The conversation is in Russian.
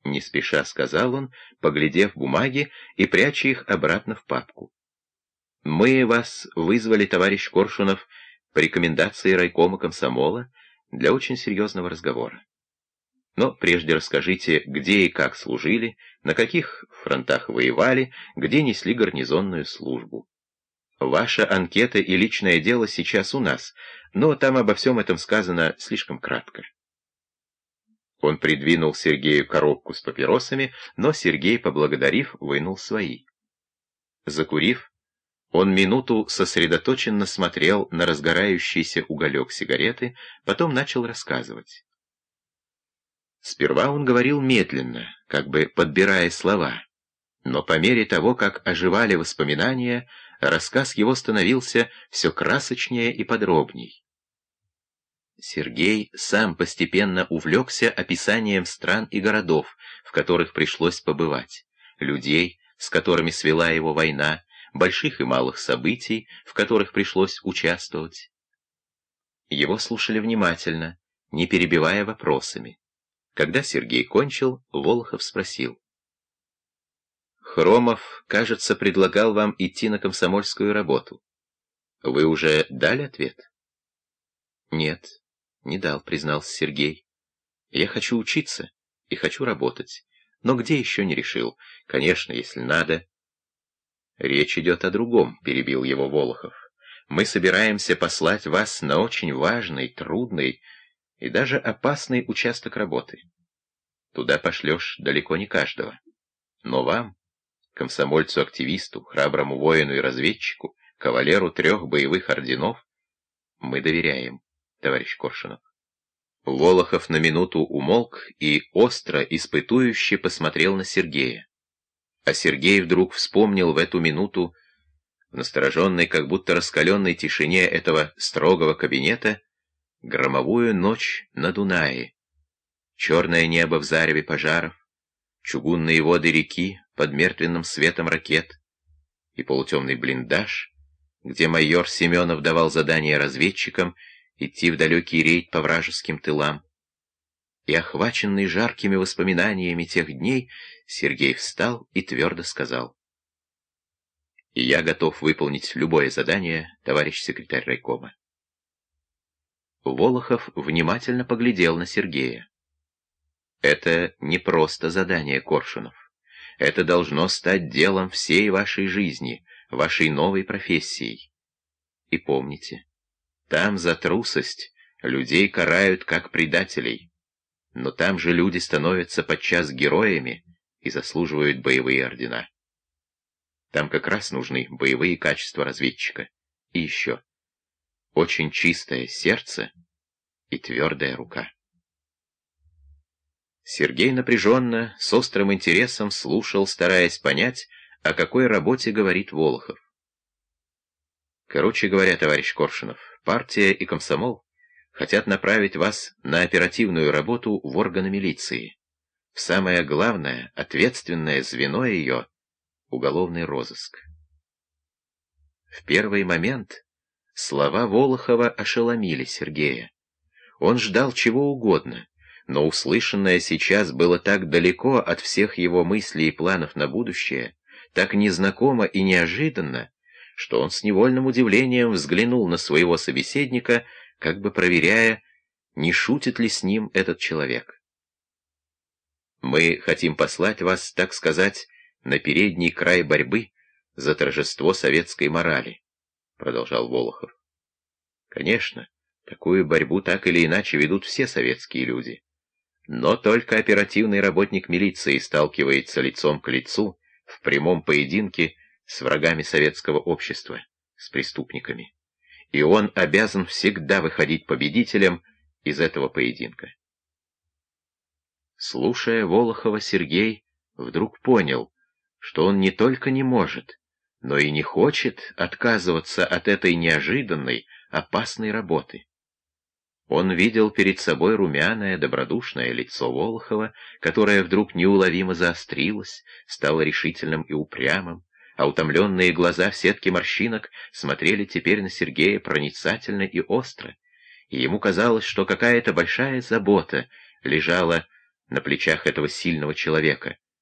— не спеша сказал он, поглядев бумаги и пряча их обратно в папку. «Мы вас вызвали, товарищ Коршунов, по рекомендации райкома комсомола для очень серьезного разговора. Но прежде расскажите, где и как служили, на каких фронтах воевали, где несли гарнизонную службу. Ваша анкета и личное дело сейчас у нас, но там обо всем этом сказано слишком кратко. Он придвинул Сергею коробку с папиросами, но Сергей, поблагодарив, вынул свои. Закурив, он минуту сосредоточенно смотрел на разгорающийся уголек сигареты, потом начал рассказывать. Сперва он говорил медленно, как бы подбирая слова, но по мере того, как оживали воспоминания, рассказ его становился все красочнее и подробней. Сергей сам постепенно увлекся описанием стран и городов, в которых пришлось побывать, людей, с которыми свела его война, больших и малых событий, в которых пришлось участвовать. Его слушали внимательно, не перебивая вопросами. Когда Сергей кончил, Волохов спросил. «Хромов, кажется, предлагал вам идти на комсомольскую работу. Вы уже дали ответ?» «Нет», «Не дал», — признался Сергей. «Я хочу учиться и хочу работать, но где еще не решил. Конечно, если надо». «Речь идет о другом», — перебил его Волохов. «Мы собираемся послать вас на очень важный, трудный и даже опасный участок работы. Туда пошлешь далеко не каждого. Но вам, комсомольцу-активисту, храброму воину и разведчику, кавалеру трех боевых орденов, мы доверяем товарищ Коршунов. Волохов на минуту умолк и остро, испытующе посмотрел на Сергея. А Сергей вдруг вспомнил в эту минуту, в настороженной, как будто раскаленной тишине этого строгого кабинета, громовую ночь на Дунае, черное небо в зареве пожаров, чугунные воды реки под мертвенным светом ракет и полутемный блиндаж, где майор Семенов давал задание разведчикам идти в далекий рейд по вражеским тылам. И, охваченный жаркими воспоминаниями тех дней, Сергей встал и твердо сказал. «И я готов выполнить любое задание, товарищ секретарь райкома». Волохов внимательно поглядел на Сергея. «Это не просто задание Коршунов. Это должно стать делом всей вашей жизни, вашей новой профессией. И помните, там за трусость людей карают как предателей. Но там же люди становятся подчас героями и заслуживают боевые ордена. Там как раз нужны боевые качества разведчика. И еще. Очень чистое сердце и твердая рука. Сергей напряженно, с острым интересом слушал, стараясь понять, о какой работе говорит Волохов. Короче говоря, товарищ Коршунов, партия и комсомол хотят направить вас на оперативную работу в органы милиции. В самое главное, ответственное звено ее — уголовный розыск. В первый момент слова Волохова ошеломили Сергея. Он ждал чего угодно, но услышанное сейчас было так далеко от всех его мыслей и планов на будущее, так незнакомо и неожиданно, что он с невольным удивлением взглянул на своего собеседника, как бы проверяя, не шутит ли с ним этот человек. «Мы хотим послать вас, так сказать, на передний край борьбы за торжество советской морали», — продолжал Волохов. «Конечно, такую борьбу так или иначе ведут все советские люди. Но только оперативный работник милиции сталкивается лицом к лицу в прямом поединке с врагами советского общества, с преступниками. И он обязан всегда выходить победителем из этого поединка. Слушая Волохова, Сергей вдруг понял, что он не только не может, но и не хочет отказываться от этой неожиданной, опасной работы. Он видел перед собой румяное, добродушное лицо Волохова, которое вдруг неуловимо заострилось, стало решительным и упрямым, а утомленные глаза в сетке морщинок смотрели теперь на Сергея проницательно и остро, и ему казалось, что какая-то большая забота лежала на плечах этого сильного человека.